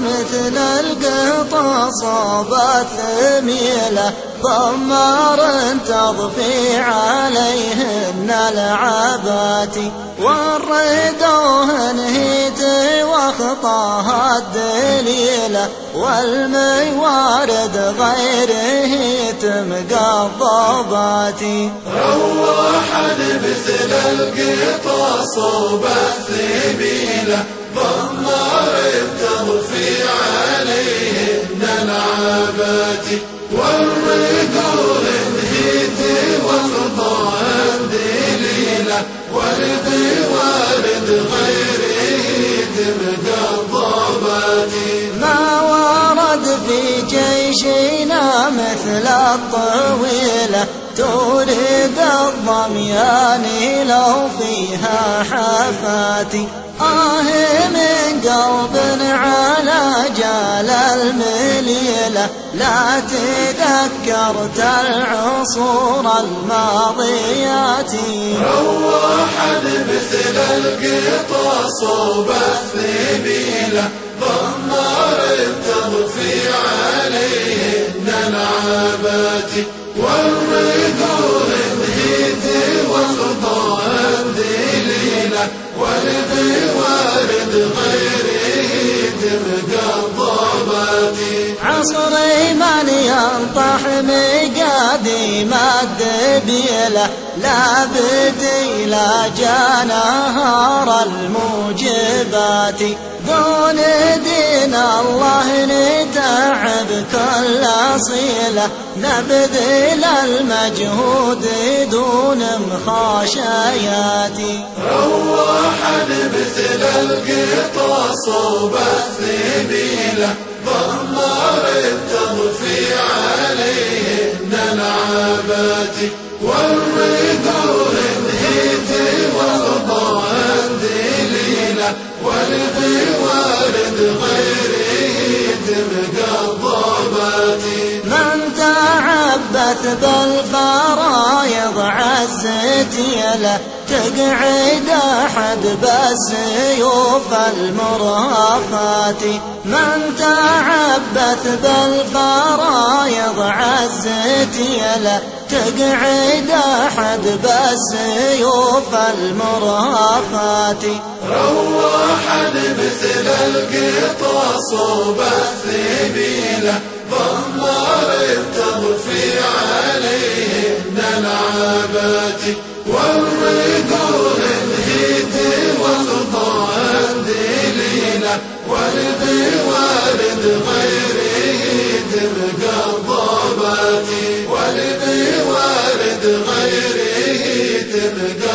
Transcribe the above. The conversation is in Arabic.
مثل صابت ثميلة ضمار تضفي عليهن العبات. والردوه نهيت واخطاها الدليلة والموارد غيره تمقى الضبات روح مثل القطا صوب الثبيلة ضمار تضفي عليهن العبات والرجول انهيت وخطاها دليلة والذي والد غيره ما ورد في جيشنا مثل الطويلة تريد الضميان لو فيها حفاتي. آه من قلب على جال لا تذكرت العصور الماضيات. روح مثل القطا صوب الثبيلة ضمار تضفي عليهن العابات والرجول عصري من ينطح مقادي ما الدبيلة لا بدي لا جا الموجبات. دون دين الله نتعب كل صيلة نبذل المجهود دون مخاشيات. روح مثل القطا صوب الثبيلة. ضمار تضفي عليهن العابات والرجول انهيت وخطاها دليلة والذي والد غيره تبقى الضبات من تعبث بالفرايض عزت يله تقعد أحد بالسيوف المرهفات من تعبث بالفرايض عزت يله تقعد أحد بالسيوف المرهفات روح مثل القطا صوب الثبيلة ضمّ ثباتي والرضا انهيتي وارضى عندي لينا غيره تبقى غيره تبقى